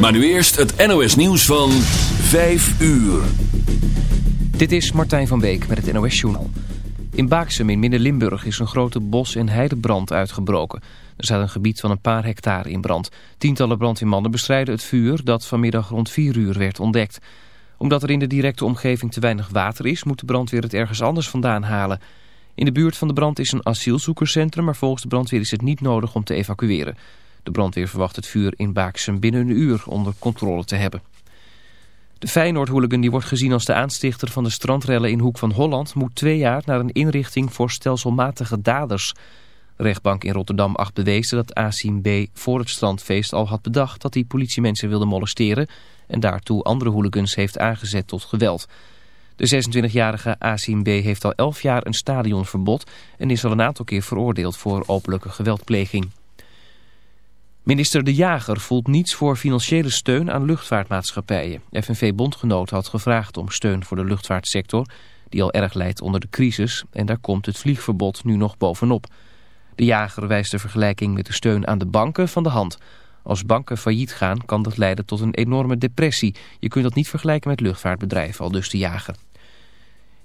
Maar nu eerst het NOS nieuws van 5 uur. Dit is Martijn van Beek met het NOS Journal. In Baaksum in Midden-Limburg is een grote bos- en heidebrand uitgebroken. Er staat een gebied van een paar hectare in brand. Tientallen brandweermannen bestrijden het vuur dat vanmiddag rond 4 uur werd ontdekt. Omdat er in de directe omgeving te weinig water is, moet de brandweer het ergens anders vandaan halen. In de buurt van de brand is een asielzoekerscentrum, maar volgens de brandweer is het niet nodig om te evacueren. De brandweer verwacht het vuur in Baaksum binnen een uur onder controle te hebben. De Feyenoord-hooligan die wordt gezien als de aanstichter van de strandrellen in Hoek van Holland... moet twee jaar naar een inrichting voor stelselmatige daders. De rechtbank in Rotterdam acht bewezen dat Asim B. voor het strandfeest al had bedacht... dat hij politiemensen wilde molesteren... en daartoe andere hooligans heeft aangezet tot geweld. De 26-jarige Asim B. heeft al 11 jaar een stadionverbod... en is al een aantal keer veroordeeld voor openlijke geweldpleging. Minister De Jager voelt niets voor financiële steun aan luchtvaartmaatschappijen. FNV-bondgenoot had gevraagd om steun voor de luchtvaartsector... die al erg leidt onder de crisis en daar komt het vliegverbod nu nog bovenop. De Jager wijst de vergelijking met de steun aan de banken van de hand. Als banken failliet gaan kan dat leiden tot een enorme depressie. Je kunt dat niet vergelijken met luchtvaartbedrijven, al dus De Jager.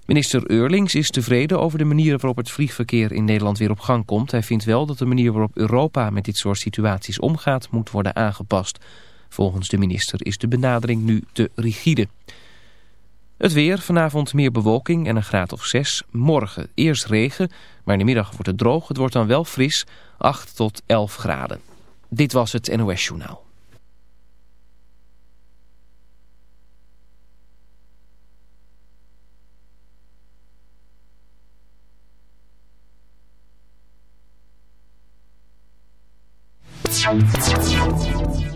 Minister Eurlings is tevreden over de manier waarop het vliegverkeer in Nederland weer op gang komt. Hij vindt wel dat de manier waarop Europa met dit soort situaties omgaat moet worden aangepast. Volgens de minister is de benadering nu te rigide. Het weer, vanavond meer bewolking en een graad of 6. Morgen eerst regen, maar in de middag wordt het droog. Het wordt dan wel fris, 8 tot 11 graden. Dit was het NOS Journaal. Thank you.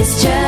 It's just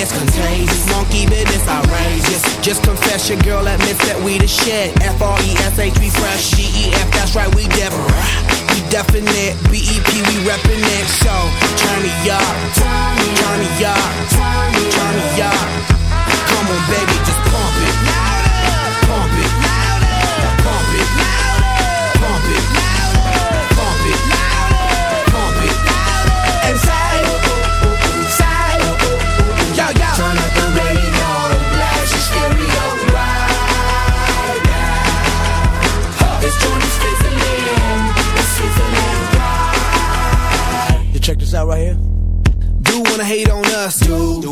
This contagious. Monkey business outrageous. Just confess your girl admits that we the shit. F R E S H we fresh. G E F that's right we def. We definite. B E P we reppin' it. So turn me up. Turn me up. Turn me up. Come on baby just pump it. Out right here. Do wanna hate on us,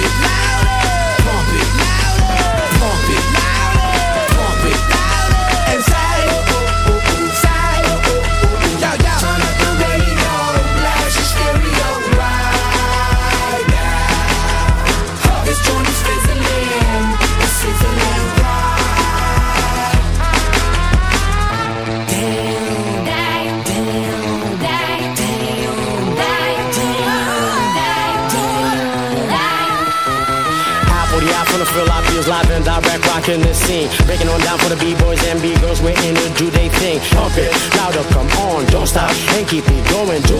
Yeah. Rocking the scene. Breaking on down for the B-boys and B-girls, we're in to do they thing. Pump it, louder, come on, don't stop, and keep it going, do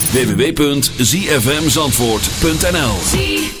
www.zfmzandvoort.nl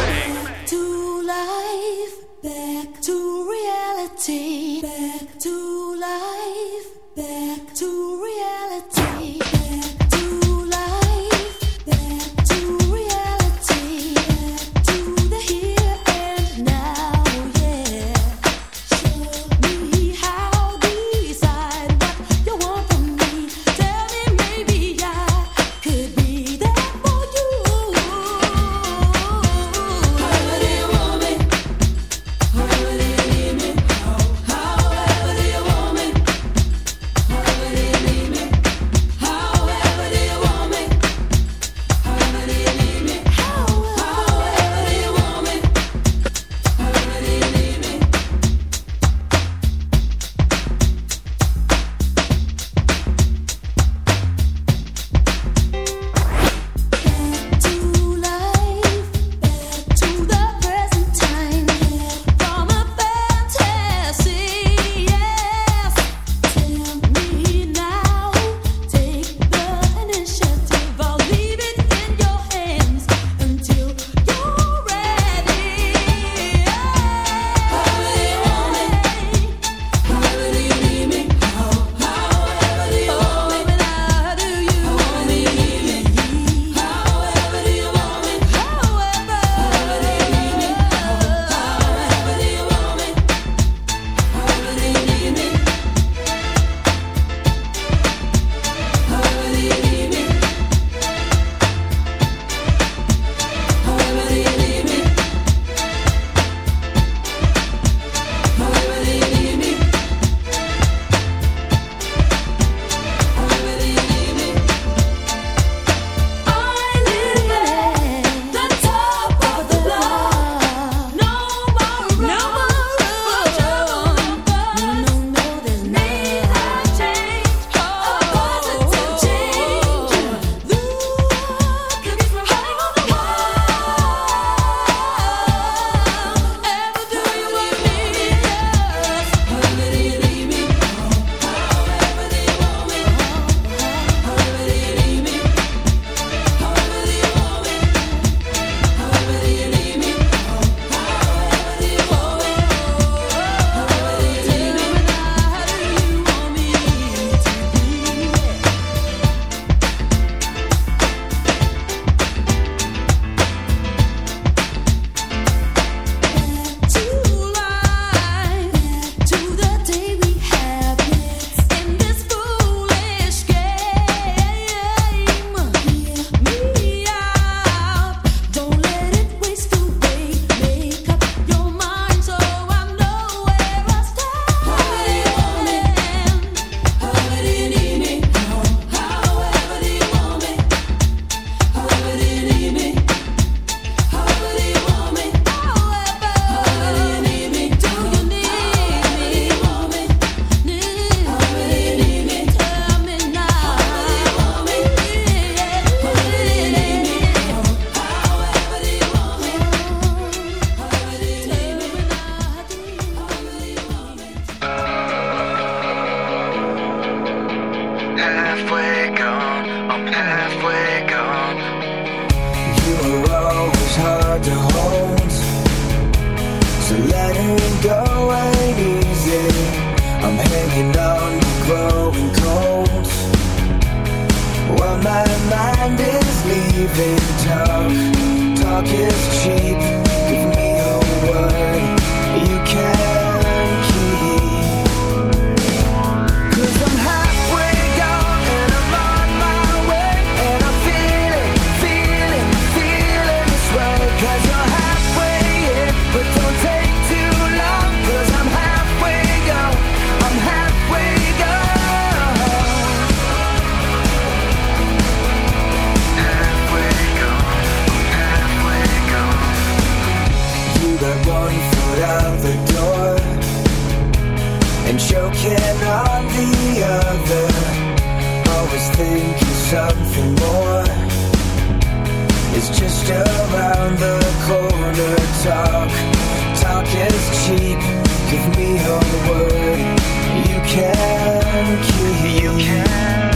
out the door and choking on the other. Always thinking something more is just around the corner. Talk, talk is cheap. Give me your word. You can, keep. you can.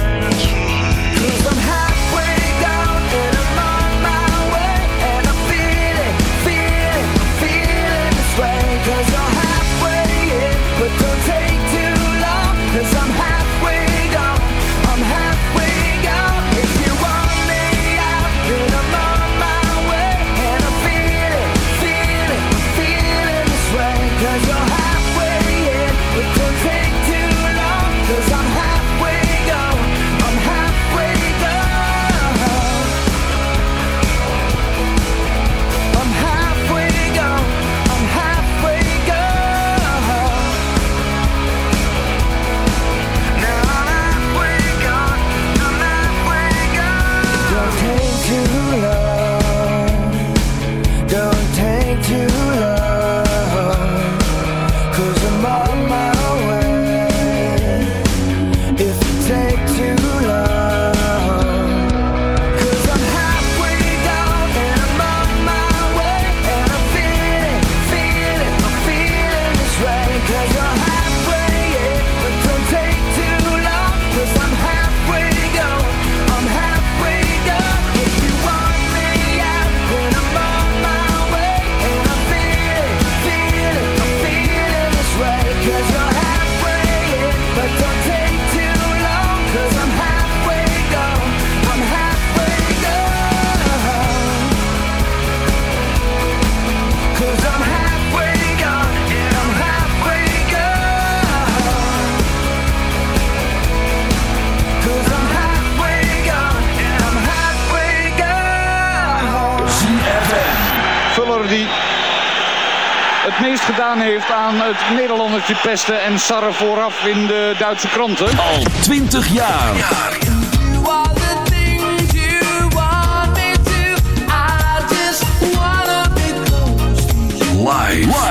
aan het Nederlandertje pesten en sarren vooraf in de Duitse kranten. Al 20 jaar.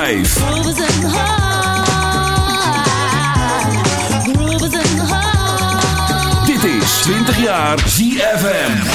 Live. Dit is 20 jaar ZFM.